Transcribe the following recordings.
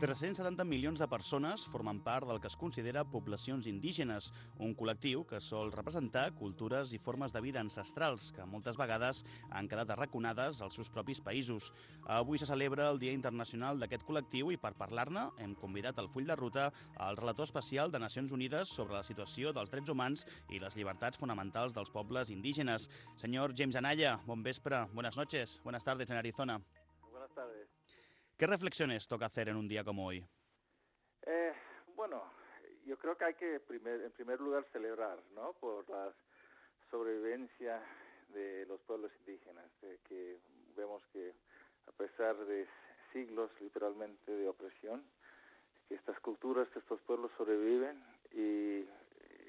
370 milions de persones formen part del que es considera poblacions indígenes, un col·lectiu que sol representar cultures i formes de vida ancestrals que moltes vegades han quedat arraconades als seus propis països. Avui se celebra el Dia Internacional d'aquest col·lectiu i per parlar-ne hem convidat al full de ruta al relator especial de Nacions Unides sobre la situació dels drets humans i les llibertats fonamentals dels pobles indígenes. Senyor James Anaya, bon vespre, buenas noches, buenas tardes en Arizona. Buenas tardes. ¿Qué reflexiones toca hacer en un día como hoy? Eh, bueno, yo creo que hay que primer, en primer lugar celebrar, ¿no? Por la sobrevivencia de los pueblos indígenas, de que vemos que a pesar de siglos literalmente de opresión, que estas culturas, estos pueblos sobreviven y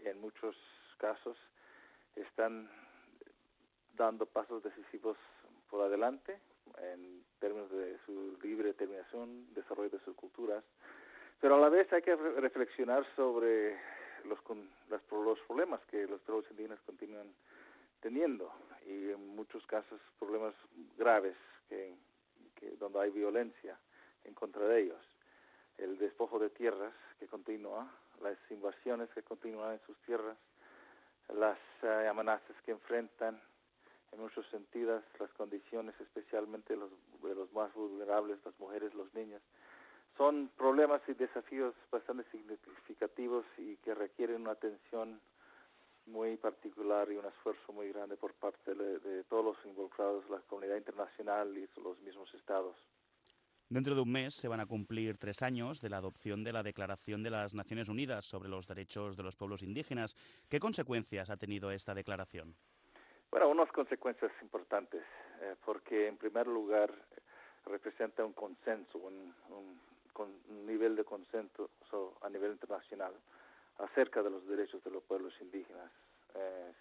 en muchos casos están dando pasos decisivos por adelante en términos de su libre determinación, desarrollo de sus culturas, pero a la vez hay que reflexionar sobre los, los problemas que los pueblos indígenas continúan teniendo y en muchos casos problemas graves que, que donde hay violencia en contra de ellos. El despojo de tierras que continúa, las invasiones que continúan en sus tierras, las uh, amenazas que enfrentan en muchos sentidos las condiciones, especialmente los, de los más vulnerables, las mujeres, los niños. Son problemas y desafíos bastante significativos y que requieren una atención muy particular y un esfuerzo muy grande por parte de, de todos los involucrados, la comunidad internacional y los mismos estados. Dentro de un mes se van a cumplir tres años de la adopción de la Declaración de las Naciones Unidas sobre los Derechos de los Pueblos Indígenas. ¿Qué consecuencias ha tenido esta declaración? Bueno, unas consecuencias importantes, eh, porque en primer lugar representa un consenso, un, un, un nivel de consenso a nivel internacional acerca de los derechos de los pueblos indígenas. Eh,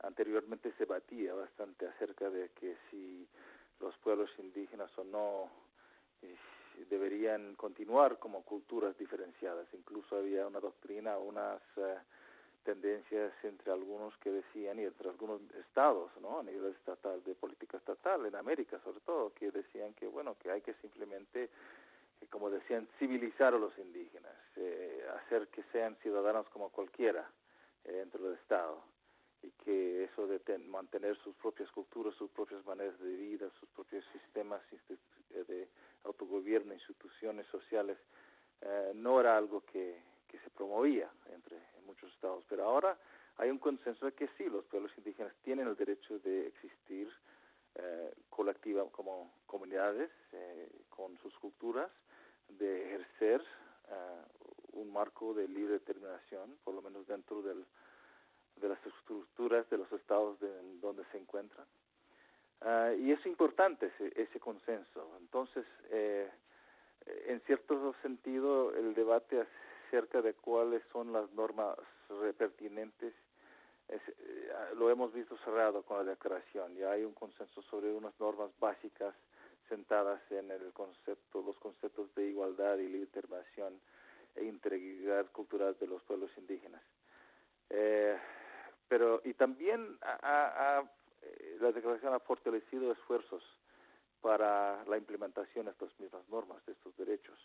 anteriormente se batía bastante acerca de que si los pueblos indígenas o no eh, deberían continuar como culturas diferenciadas. Incluso había una doctrina, unas uh, tendencias entre algunos que decían, y entre algunos estados, ¿no? A nivel estatal, de política estatal, en América sobre todo, que decían que, bueno, que hay que simplemente, eh, como decían, civilizar a los indígenas, eh, hacer que sean ciudadanos como cualquiera eh, dentro del Estado, y que eso de ten, mantener sus propias culturas, sus propias maneras de vida, sus propios sistemas de autogobierno, instituciones sociales, eh, no era algo que, que se promovía muchos estados, pero ahora hay un consenso de que sí, los pueblos indígenas tienen el derecho de existir eh, colectiva como comunidades eh, con sus culturas, de ejercer eh, un marco de libre determinación, por lo menos dentro del, de las estructuras de los estados de, donde se encuentran. Uh, y es importante ese, ese consenso. Entonces, eh, en cierto sentido, el debate acerca de cuáles son las normas pertinentes es, eh, lo hemos visto cerrado con la declaración. Ya hay un consenso sobre unas normas básicas sentadas en el concepto, los conceptos de igualdad y determinación e integridad cultural de los pueblos indígenas. Eh, pero y también ha, la declaración ha fortalecido esfuerzos para la implementación de estas mismas normas, de estos derechos.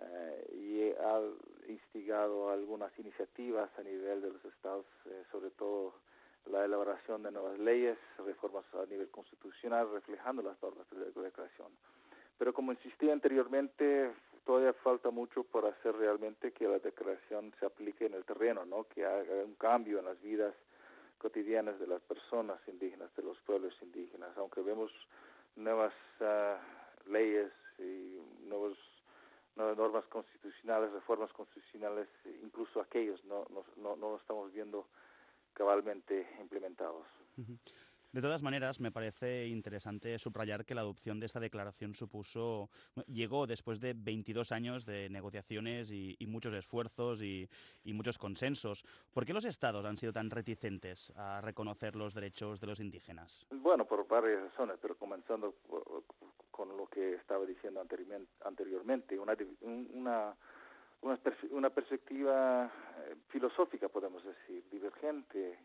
Uh, y ha instigado algunas iniciativas a nivel de los estados, eh, sobre todo la elaboración de nuevas leyes, reformas a nivel constitucional, reflejando las normas de la declaración. Pero como insistí anteriormente, todavía falta mucho por hacer realmente que la declaración se aplique en el terreno, ¿no? que haga un cambio en las vidas cotidianas de las personas indígenas, de los pueblos indígenas, aunque vemos nuevas uh, leyes y nuevos normas constitucionales, reformas constitucionales, incluso aquellos no, no, no, no lo estamos viendo cabalmente implementados. De todas maneras, me parece interesante subrayar que la adopción de esta declaración supuso, llegó después de 22 años de negociaciones y, y muchos esfuerzos y, y, muchos consensos. ¿Por qué los estados han sido tan reticentes a reconocer los derechos de los indígenas? Bueno, por varias razones, pero comenzando con lo que estaba diciendo anteriormente, una, una, una, una perspectiva eh, filosófica, podemos decir, divergente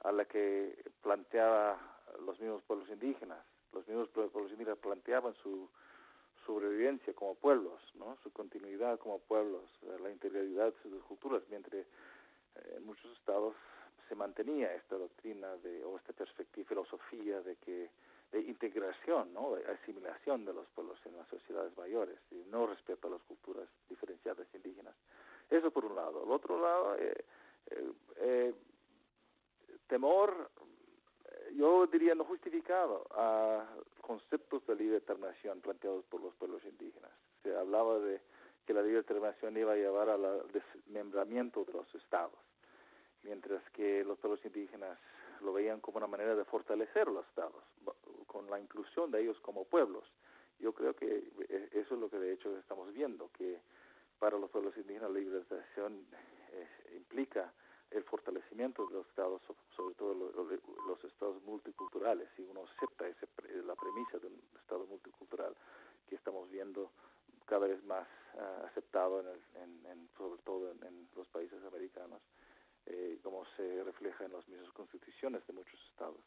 a la que planteaba los mismos pueblos indígenas. Los mismos pueblos indígenas planteaban su, sobrevivencia como pueblos, ¿no? su continuidad como pueblos, la integridad de sus culturas, mientras en muchos estados se mantenía esta doctrina de, o esta perspectiva, filosofía de que de integración, ¿no? de asimilación de los pueblos en las sociedades mayores y no respeto a las culturas diferenciadas indígenas. Eso por un lado. Por otro lado, eh, eh, eh, temor, yo diría no justificado, a conceptos de libre determinación planteados por los pueblos indígenas. Se hablaba de que la libre determinación iba a llevar al desmembramiento de los estados mientras que los pueblos indígenas lo veían como una manera de fortalecer los estados, con la inclusión de ellos como pueblos. Yo creo que eh, eso es lo que de hecho estamos viendo, que para los pueblos indígenas la liberalización eh, implica el fortalecimiento de los estados, sobre todo los, estados multiculturales, y uno acepta ese, la premisa de un estado multicultural que estamos viendo cada vez más uh, aceptado, en, el, en, en los países americanos eh, como se refleja en las mismas constituciones de muchos estados.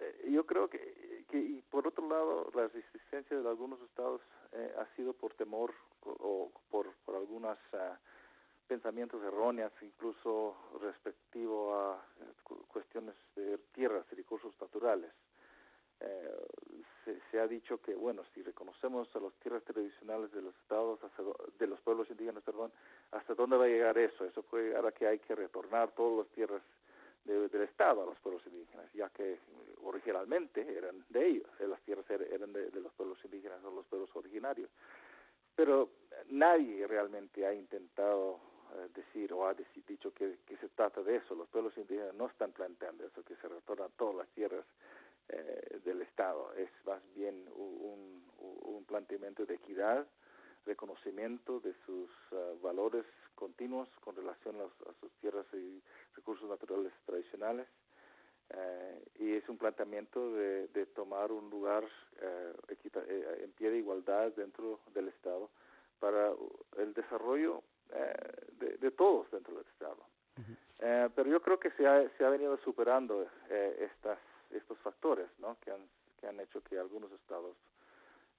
Eh, yo creo que, y por otro lado, la resistencia de algunos estados eh, ha sido por temor o, por, por algunos ah, pensamientos erróneos, incluso respectivo a eh, cuestiones de tierras y recursos naturales. Eh, se, se, ha dicho que, bueno, si reconocemos a las tierras tradicionales de los estados, de los pueblos indígenas, perdón, ¿hasta dónde va a llegar eso? Eso puede llegar a que hay que retornar todas las tierras de, del Estado a los pueblos indígenas, ya que originalmente eran de ellos, eh, las tierras er, eran de, los pueblos indígenas o los pueblos originarios. Pero nadie realmente ha intentado eh, decir o ha dicho que, que, se trata de eso. Los pueblos indígenas no están planteando eso, que se retornan todas las tierras eh, del Estado. Es más bien un, un, planteamiento de equidad, reconocimiento de sus uh, valores continuos con relación a, a, sus tierras y recursos naturales tradicionales. Eh, y es un planteamiento de, de tomar un lugar eh, eh, en pie de igualdad dentro del Estado para el desarrollo eh, de, de, todos dentro del Estado. Uh -huh. pero yo creo que se ha, se ha venido superando estas estos factores ¿no? que, han, que han hecho que algunos estados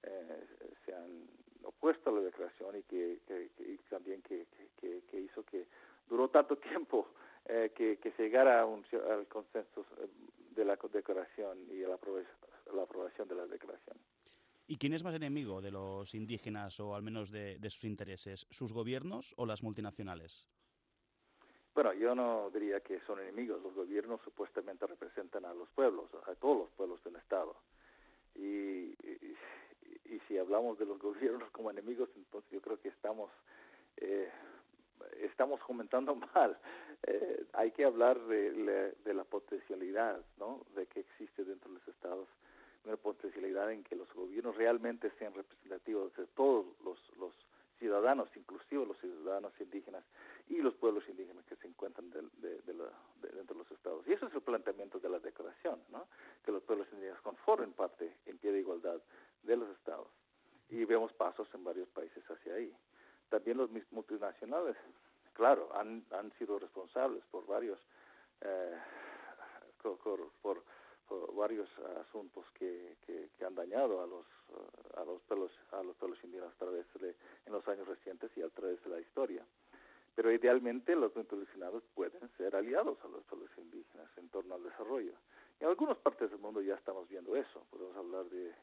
eh, se han opuesto a la declaración y que, también que, que, hizo que duró tanto tiempo eh, que, que se llegara a un, al consenso eh, de la declaración y la, aprobación, la aprobación de la declaración. ¿Y quién es más enemigo de los indígenas o al menos de, de sus intereses? ¿Sus gobiernos o las multinacionales? Bueno, yo no diría que son enemigos. Los gobiernos supuestamente representan a los pueblos, a todos los pueblos del Estado. Y, y, si hablamos de los gobiernos como enemigos, entonces yo creo que estamos eh, estamos comentando mal. Eh, hay que hablar de, de, la potencialidad, ¿no? De que existe dentro de los estados una potencialidad en que los gobiernos realmente sean representativos de todos los ciudadanos, inclusive los ciudadanos indígenas y los pueblos indígenas que se encuentran de, de, de, la, de, dentro de los estados. Y eso es el planteamiento de la declaración, ¿no? que los pueblos indígenas conformen parte en pie de igualdad de los estados. Y vemos pasos en varios países hacia ahí. También los multinacionales, claro, han, han sido responsables por varios eh, por, varios asuntos que, que, han dañado a los los pueblos a los pueblos indígenas a través de en los años recientes y a través de la historia pero idealmente los multinacionales pueden ser aliados a los pueblos indígenas en torno al desarrollo. En algunas partes del mundo ya estamos viendo eso. Podemos hablar de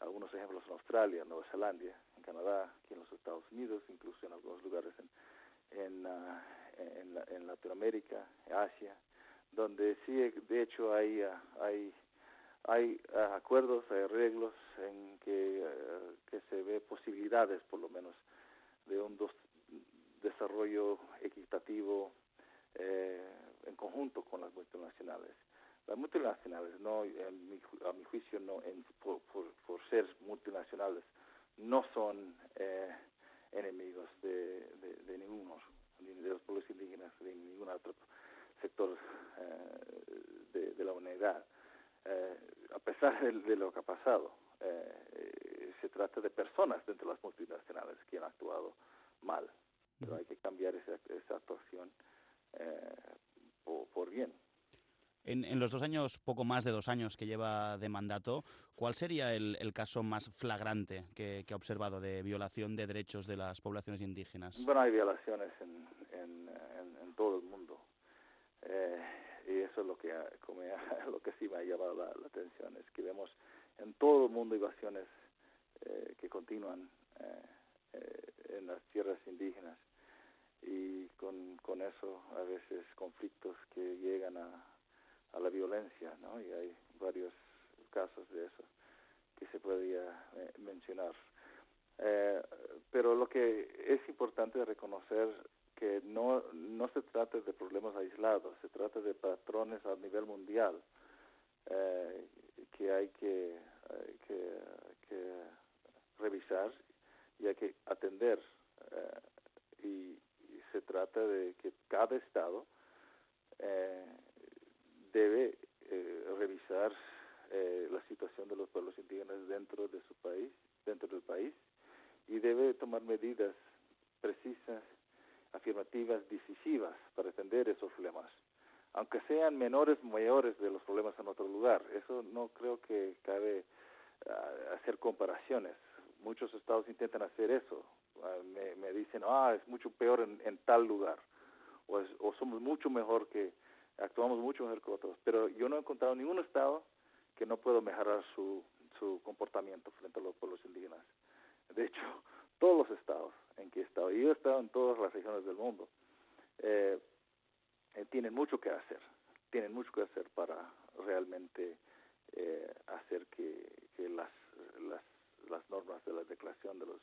algunos ejemplos en Australia, Nueva Zelanda, en Canadá, aquí en los Estados Unidos, incluso en algunos lugares en, en, uh, en, en Latinoamérica, Asia, donde sí, de hecho, hay, uh, hay, hay uh, acuerdos, hay arreglos en que, que se ve posibilidades, por lo menos, de un desarrollo equitativo eh, en conjunto con las multinacionales. Las multinacionales, no, en mi, a mi juicio, no, en, por, ser multinacionales, no son eh, enemigos de, de, de, ninguno, ni de los pueblos indígenas, ni de ningún otro sector eh, de, de, la humanidad. Pesar de, de, lo que ha pasado, eh, se trata de personas dentro de las multinacionales que han actuado mal pero hay que cambiar esa, esa actuación eh, por, por, bien. En, los dos años, poco más de dos años que lleva de mandato, ¿cuál sería el, caso más flagrante que, ha observado de violación de derechos de las poblaciones indígenas? Bueno, hay violaciones en, todo el mundo. Eh, eso es lo que, como lo que sí me ha llamado la, atención, es que vemos en todo el mundo violaciones eh, que continúan eh, en las tierras indígenas y con, con eso a veces conflictos que llegan a, a la violencia, ¿no? Y hay varios casos de eso que se podría eh, mencionar. Eh, pero lo que es importante reconocer que no, no se trata de problemas aislados, se trata de patrones a nivel mundial eh, que hay que, que, que, revisar y hay que atender. Y, y, se trata de que cada Estado debe eh, revisar eh, la situación de los pueblos indígenas dentro de su país, dentro del país, y debe tomar medidas precisas, afirmativas, decisivas para atender esos problemas, aunque sean menores o mayores de los problemas en otro lugar. Eso no creo que cabe ah, hacer comparaciones. Muchos estados intentan hacer eso. Ah, me, dicen, ah, es mucho peor en, tal lugar, o, o somos mucho mejor que actuamos mucho mejor que otros, pero yo no he encontrado ningún estado que no pueda mejorar su, su comportamiento frente a los pueblos indígenas. De hecho, todos los estados en que he estado, y yo he estado en del mundo, eh, eh, tienen mucho que hacer, tienen mucho que hacer para realmente eh, hacer que, que las, las, las normas de la declaración de los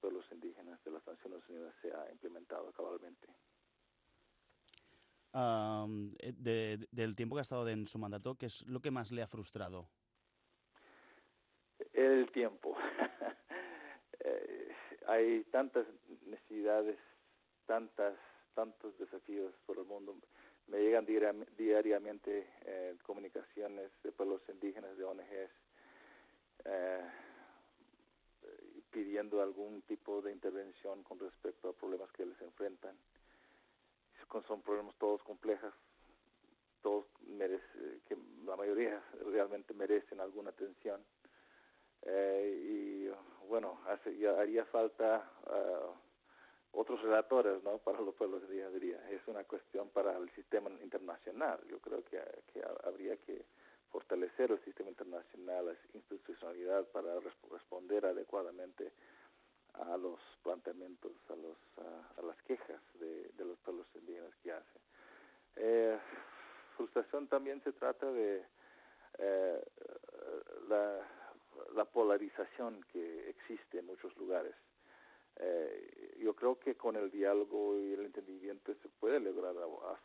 pueblos indígenas de las Naciones Unidas sea implementado cabalmente. Eh, del tiempo que ha estado en su mandato, ¿qué es lo que más le ha frustrado? El tiempo. Eh, hay tantas necesidades, tantas, tantos desafíos por el mundo. Me llegan diariamente eh, comunicaciones de pueblos indígenas, de ONGs, pidiendo algún tipo de intervención con respecto a problemas que les enfrentan son problemas todos complejos, todos que la mayoría realmente merecen alguna atención. Eh, y bueno, hace, haría falta uh, otros relatores ¿no? para los pueblos de día a día. Es una cuestión para el sistema internacional. Yo creo que, que habría que fortalecer el sistema internacional, la institucionalidad para responder adecuadamente a los planteamientos, a, los, a, las quejas de, de, los pueblos indígenas que hacen. Eh, frustración también se trata de eh, la, la, polarización que existe en muchos lugares. Eh, yo creo que con el diálogo y el entendimiento se puede lograr a,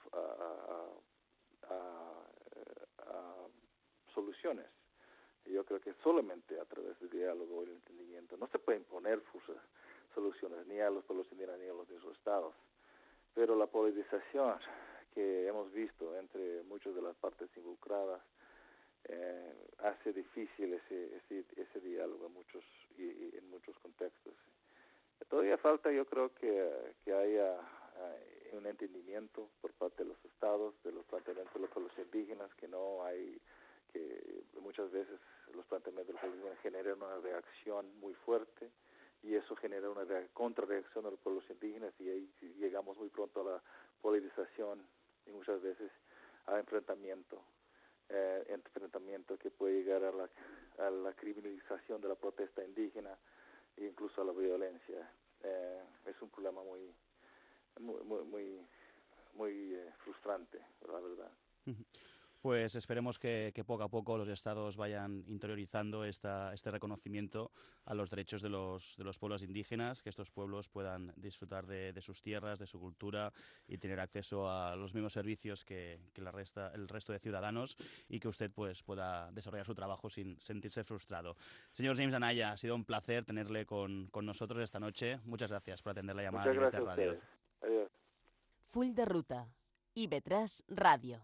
a soluciones. Yo creo que solamente a través del diálogo y el entendimiento. No se puede imponer soluciones ni a los pueblos indígenas ni a los mismos estados. Pero la polarización que hemos visto entre muchas de las partes involucradas eh, hace difícil ese, ese, ese diálogo en muchos, y, en muchos contextos. Todavía falta, yo creo, que, que haya eh, un entendimiento por parte de los estados, de los planteamientos de los pueblos indígenas, que no hay que muchas veces los planteamientos de los generan una reacción muy fuerte y eso genera una contrarreacción a los pueblos indígenas y ahí llegamos muy pronto a la polarización y muchas veces a enfrentamiento, eh, enfrentamiento que puede llegar a la, a la criminalización de la protesta indígena incluso a la violencia. Eh, es un problema muy, muy, muy, muy, eh, frustrante, la verdad. Pues esperemos que, poco a poco los estados vayan interiorizando esta, este reconocimiento a los derechos de los, de los pueblos indígenas, que estos pueblos puedan disfrutar de, sus tierras, de su cultura y tener acceso a los mismos servicios que, la resta, el resto de ciudadanos y que usted pues, pueda desarrollar su trabajo sin sentirse frustrado. Señor James Anaya, ha sido un placer tenerle con, nosotros esta noche. Muchas gracias por atender la llamada de Radio. Full de ruta. y Radio.